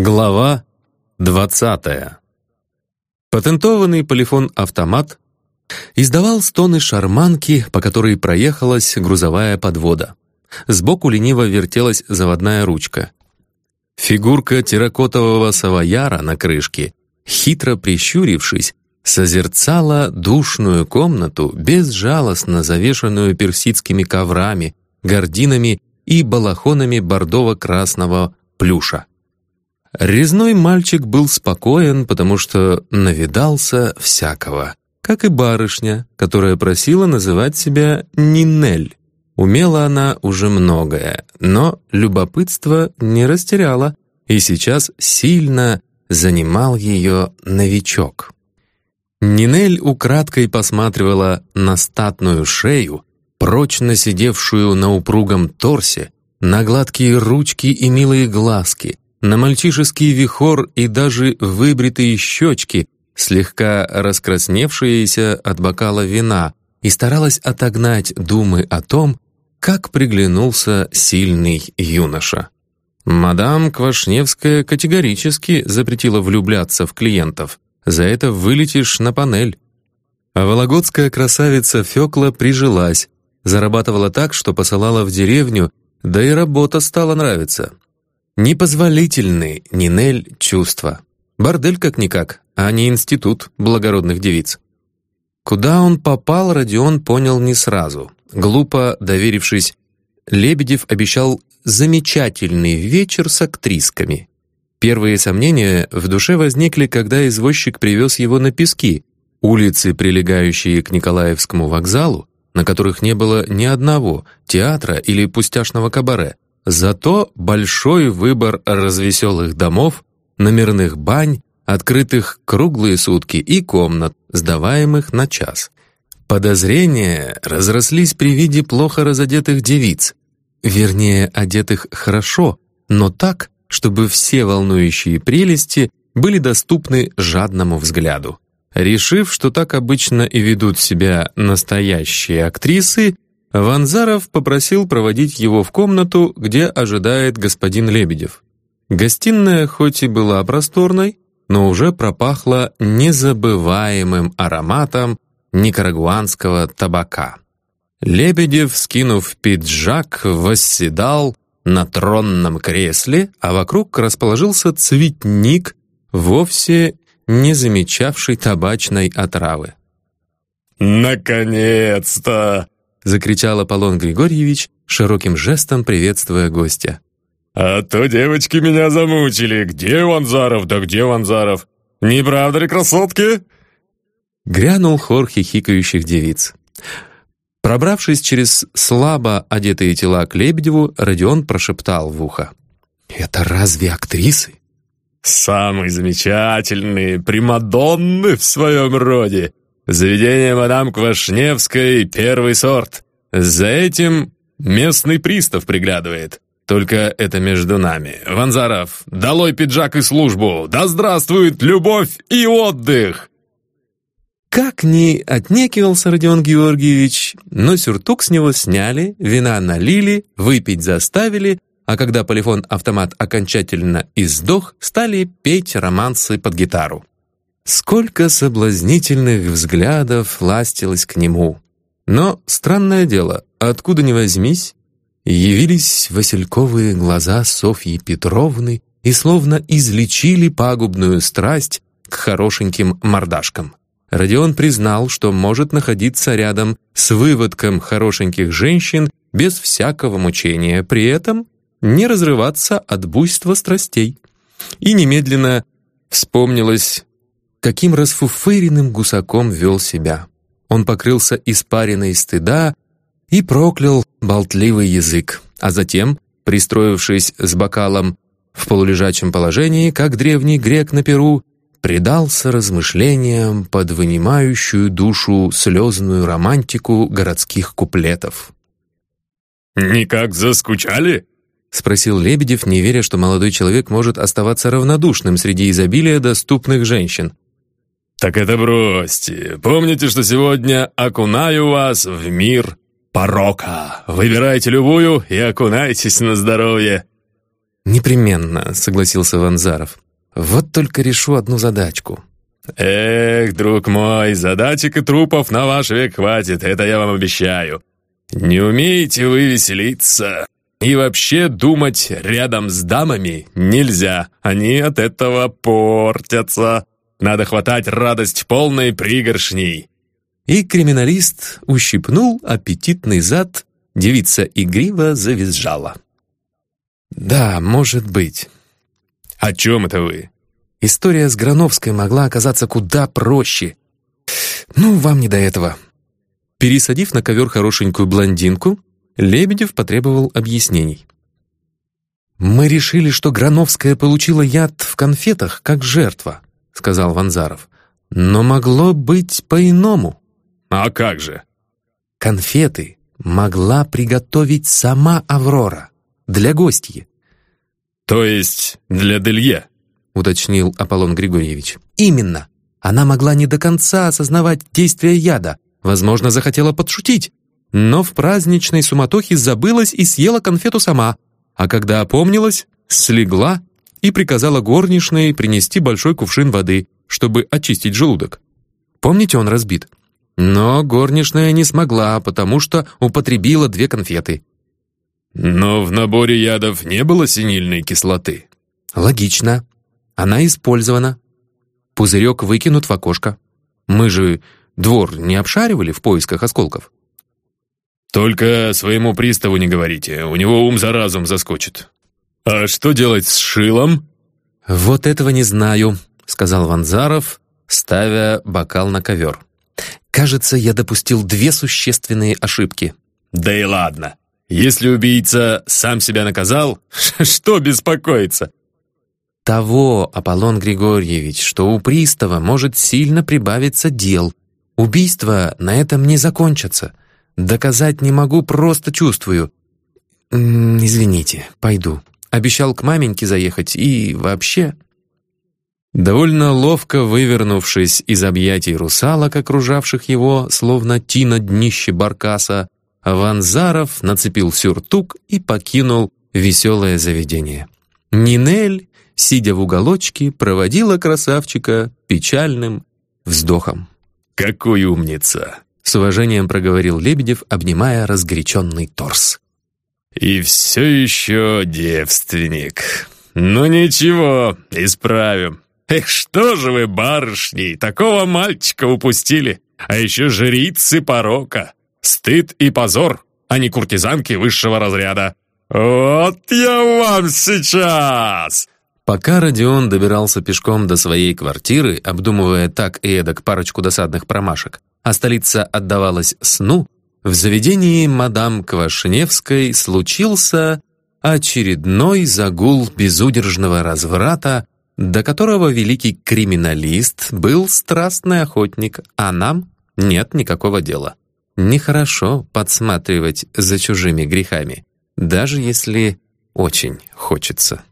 Глава 20. Патентованный полифон-автомат издавал стоны шарманки, по которой проехалась грузовая подвода. Сбоку лениво вертелась заводная ручка. Фигурка терракотового савояра на крышке, хитро прищурившись, созерцала душную комнату, безжалостно завешенную персидскими коврами, гординами и балахонами бордово-красного плюша. Резной мальчик был спокоен, потому что навидался всякого, как и барышня, которая просила называть себя Нинель. Умела она уже многое, но любопытство не растеряла, и сейчас сильно занимал ее новичок. Нинель украдкой посматривала на статную шею, прочно сидевшую на упругом торсе, на гладкие ручки и милые глазки, на мальчишеский вихор и даже выбритые щечки, слегка раскрасневшиеся от бокала вина, и старалась отогнать думы о том, как приглянулся сильный юноша. Мадам Квашневская категорически запретила влюбляться в клиентов. За это вылетишь на панель. А вологодская красавица Фёкла прижилась, зарабатывала так, что посылала в деревню, да и работа стала нравиться. Непозволительны, Нинель, чувства. Бордель как-никак, а не институт благородных девиц. Куда он попал, Родион понял не сразу. Глупо доверившись, Лебедев обещал замечательный вечер с актрисками. Первые сомнения в душе возникли, когда извозчик привез его на пески, улицы, прилегающие к Николаевскому вокзалу, на которых не было ни одного театра или пустяшного кабаре. Зато большой выбор развеселых домов, номерных бань, открытых круглые сутки и комнат, сдаваемых на час. Подозрения разрослись при виде плохо разодетых девиц, вернее, одетых хорошо, но так, чтобы все волнующие прелести были доступны жадному взгляду. Решив, что так обычно и ведут себя настоящие актрисы, Ванзаров попросил проводить его в комнату, где ожидает господин Лебедев. Гостиная хоть и была просторной, но уже пропахла незабываемым ароматом никарагуанского табака. Лебедев, скинув пиджак, восседал на тронном кресле, а вокруг расположился цветник, вовсе не замечавший табачной отравы. «Наконец-то!» — закричал Аполлон Григорьевич, широким жестом приветствуя гостя. «А то девочки меня замучили. Где Ванзаров? Да где Ванзаров? Не правда ли, красотки?» Грянул хор хихикающих девиц. Пробравшись через слабо одетые тела к Лебедеву, Родион прошептал в ухо. «Это разве актрисы?» «Самые замечательные, примадонны в своем роде. Заведение мадам Квашневской — первый сорт. За этим местный пристав приглядывает. Только это между нами. Ванзаров, долой пиджак и службу! Да здравствует любовь и отдых!» Как ни отнекивался Родион Георгиевич, но сюртук с него сняли, вина налили, выпить заставили, а когда полифон-автомат окончательно издох, стали петь романсы под гитару. Сколько соблазнительных взглядов ластилось к нему. Но, странное дело, откуда ни возьмись, явились васильковые глаза Софьи Петровны и словно излечили пагубную страсть к хорошеньким мордашкам. Родион признал, что может находиться рядом с выводком хорошеньких женщин без всякого мучения, при этом не разрываться от буйства страстей. И немедленно вспомнилось, каким расфуфыренным гусаком вел себя. Он покрылся испариной стыда и проклял болтливый язык, а затем, пристроившись с бокалом в полулежачем положении, как древний грек на перу, предался размышлениям под вынимающую душу слезную романтику городских куплетов. «Никак заскучали?» — спросил Лебедев, не веря, что молодой человек может оставаться равнодушным среди изобилия доступных женщин. «Так это бросьте. Помните, что сегодня окунаю вас в мир порока. Выбирайте любую и окунайтесь на здоровье». «Непременно», — согласился Ванзаров. «Вот только решу одну задачку». «Эх, друг мой, задачек и трупов на ваш век хватит, это я вам обещаю. Не умеете вы веселиться. И вообще думать рядом с дамами нельзя, они от этого портятся. Надо хватать радость полной пригоршней». И криминалист ущипнул аппетитный зад, девица игриво завизжала. «Да, может быть». «О чем это вы?» История с Грановской могла оказаться куда проще. Ну, вам не до этого. Пересадив на ковер хорошенькую блондинку, Лебедев потребовал объяснений. «Мы решили, что Грановская получила яд в конфетах, как жертва», — сказал Ванзаров. «Но могло быть по-иному». «А как же?» «Конфеты могла приготовить сама Аврора для гостьи». «То есть для Делье?» — уточнил Аполлон Григорьевич. «Именно. Она могла не до конца осознавать действие яда. Возможно, захотела подшутить. Но в праздничной суматохе забылась и съела конфету сама. А когда опомнилась, слегла и приказала горничной принести большой кувшин воды, чтобы очистить желудок. Помните, он разбит? Но горничная не смогла, потому что употребила две конфеты. Но в наборе ядов не было синильной кислоты. Логично. Она использована. Пузырек выкинут в окошко. Мы же двор не обшаривали в поисках осколков. «Только своему приставу не говорите, у него ум за разум заскочит». «А что делать с шилом?» «Вот этого не знаю», — сказал Ванзаров, ставя бокал на ковер. «Кажется, я допустил две существенные ошибки». «Да и ладно. Если убийца сам себя наказал, что беспокоиться?» «Того, Аполлон Григорьевич, что у пристава может сильно прибавиться дел. Убийства на этом не закончатся. Доказать не могу, просто чувствую. Извините, пойду. Обещал к маменьке заехать и вообще... Довольно ловко вывернувшись из объятий русалок, окружавших его, словно тина днище баркаса, Ванзаров нацепил сюртук и покинул веселое заведение. Нинель, сидя в уголочке, проводила красавчика печальным вздохом. «Какой умница!» С уважением проговорил Лебедев, обнимая разгоряченный торс. «И все еще девственник. Ну ничего, исправим. Эх, что же вы, барышни, такого мальчика упустили? А еще жрицы порока. Стыд и позор, а не куртизанки высшего разряда. Вот я вам сейчас!» Пока Родион добирался пешком до своей квартиры, обдумывая так и эдак парочку досадных промашек, а столица отдавалась сну, в заведении мадам Квашневской случился очередной загул безудержного разврата, до которого великий криминалист был страстный охотник, а нам нет никакого дела. Нехорошо подсматривать за чужими грехами, даже если очень хочется.